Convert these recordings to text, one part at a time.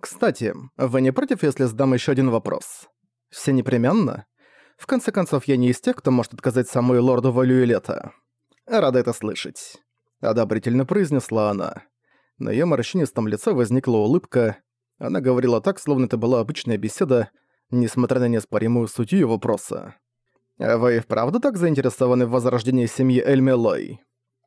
Кстати, вы не против, если задам еще один вопрос? Все непременно? В конце концов, я не из тех, кто может отказать самой лорду Валюэлета. Рада это слышать. Одобрительно произнесла она. На её морщинистом лице возникла улыбка. Она говорила так, словно это была обычная беседа, несмотря на неоспоримую суть её вопроса. «А «Вы и вправду так заинтересованы в возрождении семьи Эльмелой?»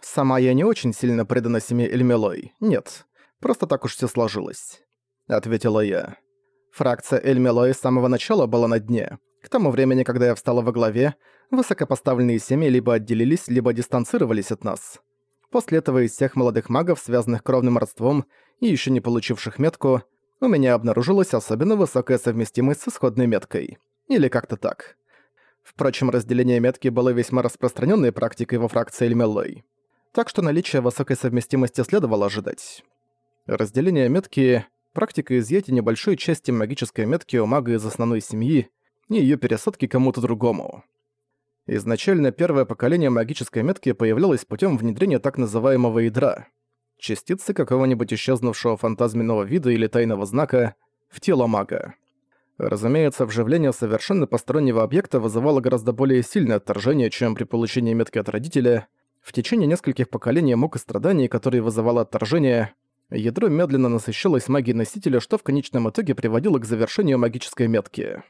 «Сама я не очень сильно предана семье Эльмелой. Нет, просто так уж всё сложилось», — ответила я. Фракция Эльмелой с самого начала была на дне. К тому времени, когда я встала во главе, высокопоставленные семьи либо отделились, либо дистанцировались от нас. После этого из всех молодых магов, связанных кровным родством и еще не получивших метку, у меня обнаружилась особенно высокая совместимость с исходной меткой. Или как-то так. Впрочем, разделение метки было весьма распространенной практикой во фракции Эльмеллой. Так что наличие высокой совместимости следовало ожидать. Разделение метки – практика изъятия небольшой части магической метки у мага из основной семьи и ее пересадки кому-то другому. Изначально первое поколение магической метки появлялось путем внедрения так называемого ядра — частицы какого-нибудь исчезнувшего фантазменного вида или тайного знака в тело мага. Разумеется, вживление совершенно постороннего объекта вызывало гораздо более сильное отторжение, чем при получении метки от родителя. В течение нескольких поколений мук и страданий, которые вызывало отторжение, ядро медленно насыщалось магией носителя, что в конечном итоге приводило к завершению магической метки.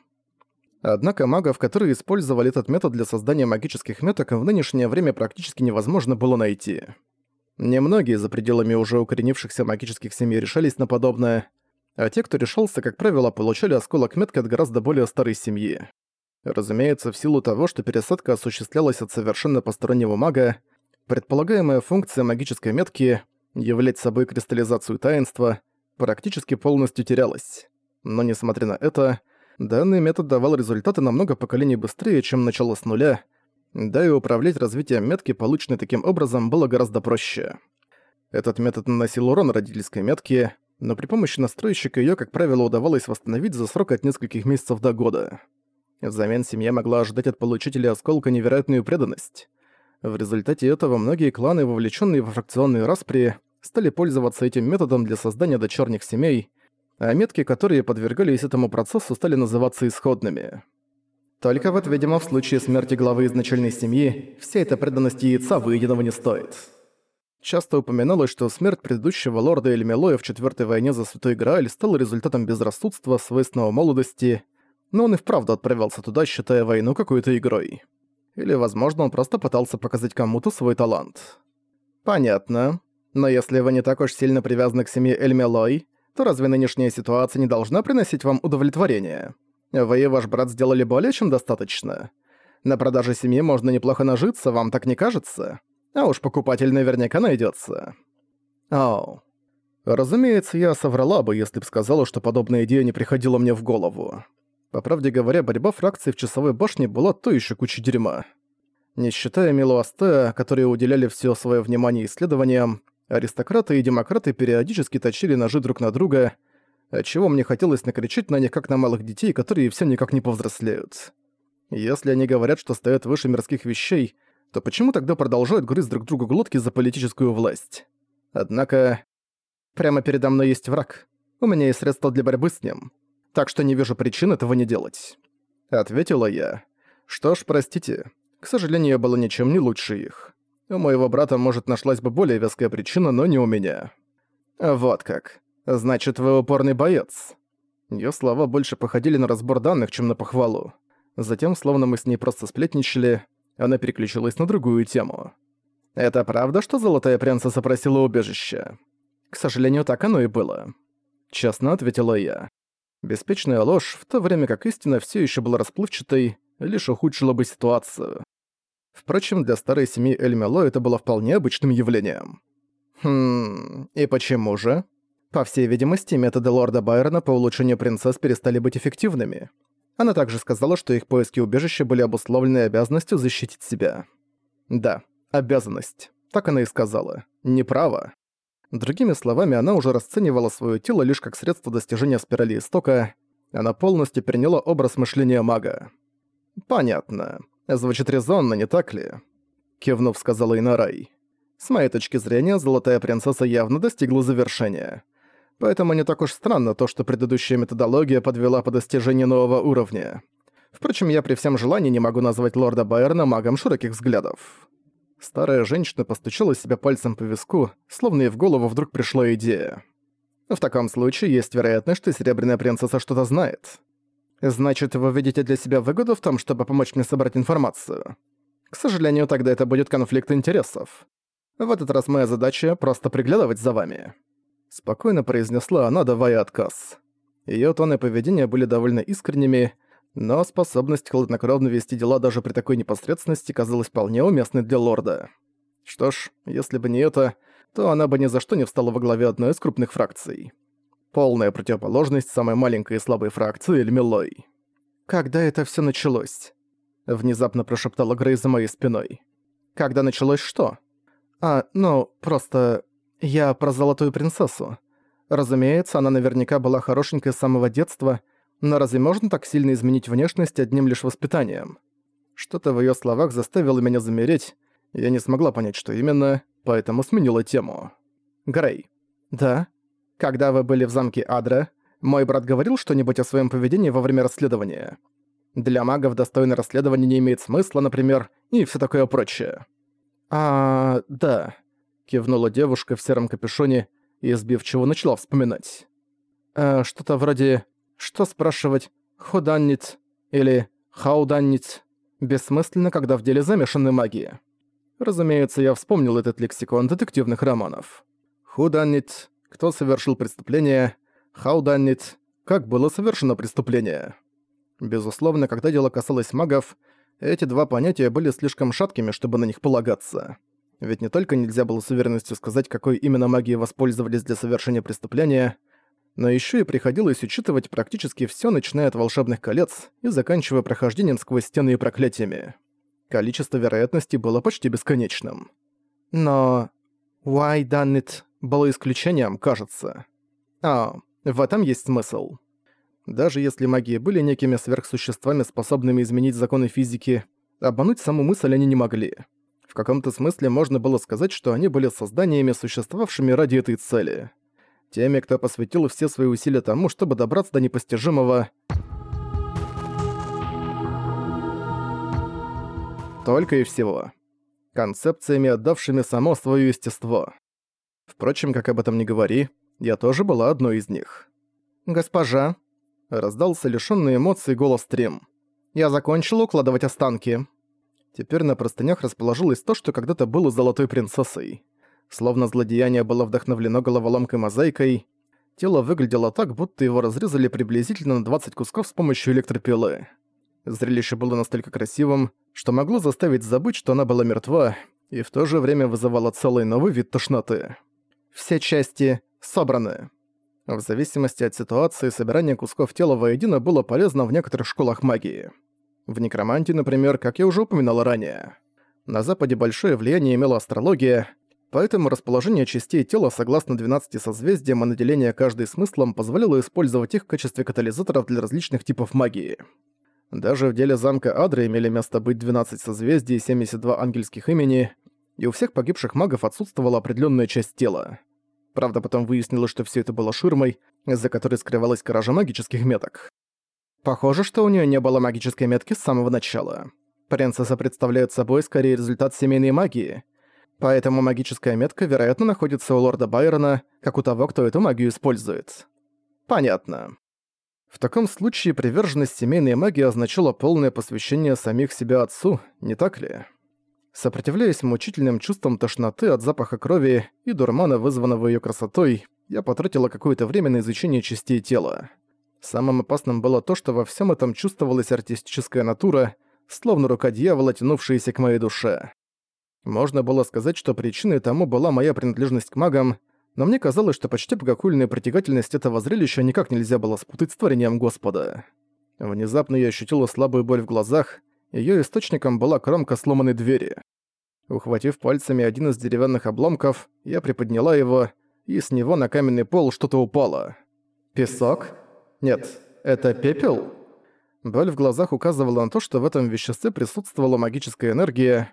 Однако магов, которые использовали этот метод для создания магических меток, в нынешнее время практически невозможно было найти. Немногие за пределами уже укоренившихся магических семей решались на подобное, а те, кто решался, как правило, получали осколок метки от гораздо более старой семьи. Разумеется, в силу того, что пересадка осуществлялась от совершенно постороннего мага, предполагаемая функция магической метки являть собой кристаллизацию таинства практически полностью терялась. Но несмотря на это, Данный метод давал результаты намного поколений быстрее, чем начало с нуля, да и управлять развитием метки, полученной таким образом, было гораздо проще. Этот метод наносил урон родительской метке, но при помощи настройщика её, как правило, удавалось восстановить за срок от нескольких месяцев до года. Взамен семья могла ожидать от получителя осколка невероятную преданность. В результате этого многие кланы, вовлеченные во фракционные распри, стали пользоваться этим методом для создания дочерних семей, а метки, которые подвергались этому процессу, стали называться исходными. Только вот, видимо, в случае смерти главы изначальной семьи, вся эта преданность яйца выеденного не стоит. Часто упоминалось, что смерть предыдущего лорда Эльмелоя в Четвёртой войне за Святой Грааль стала результатом безрассудства, свойственного молодости, но он и вправду отправился туда, считая войну какой-то игрой. Или, возможно, он просто пытался показать кому-то свой талант. Понятно. Но если вы не так уж сильно привязаны к семье Эльмелой, то разве нынешняя ситуация не должна приносить вам удовлетворение? Вы и ваш брат сделали более чем достаточно. На продаже семьи можно неплохо нажиться, вам так не кажется? А уж покупатель наверняка найдется. Оу. Разумеется, я соврала бы, если б сказала, что подобная идея не приходила мне в голову. По правде говоря, борьба фракций в часовой башне была то еще куча дерьма. Не считая Милуастея, которые уделяли все свое внимание исследованиям, Аристократы и демократы периодически точили ножи друг на друга, отчего мне хотелось накричать на них как на малых детей, которые все никак не повзрослеют. Если они говорят, что стоят выше мирских вещей, то почему тогда продолжают грызть друг другу глотки за политическую власть? Однако, прямо передо мной есть враг. У меня есть средства для борьбы с ним. Так что не вижу причин этого не делать. Ответила я. Что ж, простите. К сожалению, я была ничем не лучше их. У моего брата, может, нашлась бы более веская причина, но не у меня. Вот как. Значит, вы упорный боец. Её слова больше походили на разбор данных, чем на похвалу. Затем, словно мы с ней просто сплетничали, она переключилась на другую тему. «Это правда, что Золотая Принцесса просила убежище?» «К сожалению, так оно и было». Честно ответила я. Беспечная ложь, в то время как истина все еще была расплывчатой, лишь ухудшила бы ситуацию. Впрочем, для старой семьи Эльмело это было вполне обычным явлением. Хм, и почему же? По всей видимости, методы лорда Байрона по улучшению принцесс перестали быть эффективными. Она также сказала, что их поиски убежища были обусловлены обязанностью защитить себя. Да, обязанность. Так она и сказала. Не право. Другими словами, она уже расценивала свое тело лишь как средство достижения спирали истока. Она полностью приняла образ мышления мага. Понятно. Звучит резонно, не так ли? Кивнув, сказала Инарай. С моей точки зрения, Золотая Принцесса явно достигла завершения. Поэтому не так уж странно то, что предыдущая методология подвела по достижению нового уровня. Впрочем, я при всем желании не могу назвать лорда Байерна магом широких взглядов. Старая женщина постучала себя пальцем по виску, словно ей в голову вдруг пришла идея. В таком случае есть вероятность, что Серебряная Принцесса что-то знает. Значит, вы видите для себя выгоду в том, чтобы помочь мне собрать информацию? К сожалению, тогда это будет конфликт интересов. В этот раз моя задача — просто приглядывать за вами. Спокойно произнесла она, давая отказ. Её тон и поведение были довольно искренними, но способность хладнокровно вести дела даже при такой непосредственности казалась вполне уместной для лорда. Что ж, если бы не это, то она бы ни за что не встала во главе одной из крупных фракций. Полная противоположность самой маленькой и слабой фракции Эльмилой. «Когда это все началось?» Внезапно прошептала Грей за моей спиной. «Когда началось что?» «А, ну, просто... Я про Золотую Принцессу. Разумеется, она наверняка была хорошенькой с самого детства, но разве можно так сильно изменить внешность одним лишь воспитанием? Что-то в её словах заставило меня замереть, я не смогла понять, что именно, поэтому сменила тему. Грей. Да? Когда вы были в замке Адра, мой брат говорил что-нибудь о своём поведении во время расследования. Для магов достойное расследование не имеет смысла, например, и всё такое прочее. А, да. Кивнула девушка в сером капюшоне и, сбивчиво, начала вспоминать. Э, что-то вроде что спрашивать «худанниц» или «хауданниц» бессмысленно, когда в деле замешаны магии. Разумеется, я вспомнил этот лексикон детективных романов. Худанниц – кто совершил преступление, хауданниц – как было совершено преступление. Безусловно, когда дело касалось магов, эти два понятия были слишком шаткими, чтобы на них полагаться. Ведь не только нельзя было с уверенностью сказать, какой именно магией воспользовались для совершения преступления – но еще и приходилось учитывать практически все, начиная от волшебных колец и заканчивая прохождением сквозь стены и проклятиями. Количество вероятностей было почти бесконечным. Но «why done it» было исключением, кажется. А, в этом есть смысл. Даже если магии были некими сверхсуществами, способными изменить законы физики, обмануть саму мысль они не могли. В каком-то смысле можно было сказать, что они были созданиями, существовавшими ради этой цели — Теми, кто посвятил все свои усилия тому, чтобы добраться до непостижимого. Только и всего. Концепциями, отдавшими само свое естество. Впрочем, как об этом не говори, я тоже была одной из них. «Госпожа», — раздался лишённый эмоций голос Трим. «Я закончил укладывать останки». Теперь на простынях расположилось то, что когда-то было золотой принцессой. Словно злодеяние было вдохновлено головоломкой мозаикой, тело выглядело так, будто его разрезали приблизительно на 20 кусков с помощью электропилы. Зрелище было настолько красивым, что могло заставить забыть, что она была мертва, и в то же время вызывало целый новый вид тошноты. Все части собраны. В зависимости от ситуации, собирание кусков тела воедино было полезно в некоторых школах магии. В некромантии, например, как я уже упоминал ранее. На Западе большое влияние имела астрология, Поэтому расположение частей тела согласно 12 созвездиям и наделение каждой смыслом позволило использовать их в качестве катализаторов для различных типов магии. Даже в деле замка Адры имели место быть 12 созвездий и 72 ангельских имени, и у всех погибших магов отсутствовала определенная часть тела. Правда, потом выяснилось, что все это было ширмой, за которой скрывалась кража магических меток. Похоже, что у нее не было магической метки с самого начала. Принцесса представляет собой скорее результат семейной магии, Поэтому магическая метка, вероятно, находится у лорда Байрона, как у того, кто эту магию использует. Понятно. В таком случае приверженность семейной магии означала полное посвящение самих себя отцу, не так ли? Сопротивляясь мучительным чувствам тошноты от запаха крови и дурмана, вызванного ее красотой, я потратила какое-то время на изучение частей тела. Самым опасным было то, что во всем этом чувствовалась артистическая натура, словно рука дьявола, тянувшаяся к моей душе. Можно было сказать, что причиной тому была моя принадлежность к магам, но мне казалось, что почти богохульная притягательность этого зрелища никак нельзя было спутать с творением Господа. Внезапно я ощутила слабую боль в глазах, её источником была кромка сломанной двери. Ухватив пальцами один из деревянных обломков, я приподняла его, и с него на каменный пол что-то упало. Песок? Нет, это пепел? Боль в глазах указывала на то, что в этом веществе присутствовала магическая энергия,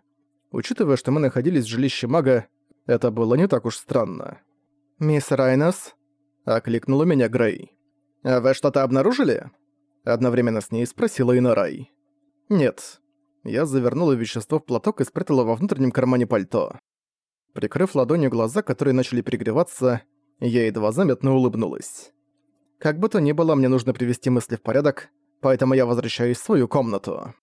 Учитывая, что мы находились в жилище мага, это было не так уж странно. «Мисс Райнес?» Окликнула меня Грей. «Вы что-то обнаружили?» Одновременно с ней спросила Инарай. «Нет». Я завернула вещество в платок и спрятала во внутреннем кармане пальто. Прикрыв ладонью глаза, которые начали перегреваться, я едва заметно улыбнулась. Как бы то ни было, мне нужно привести мысли в порядок, поэтому я возвращаюсь в свою комнату.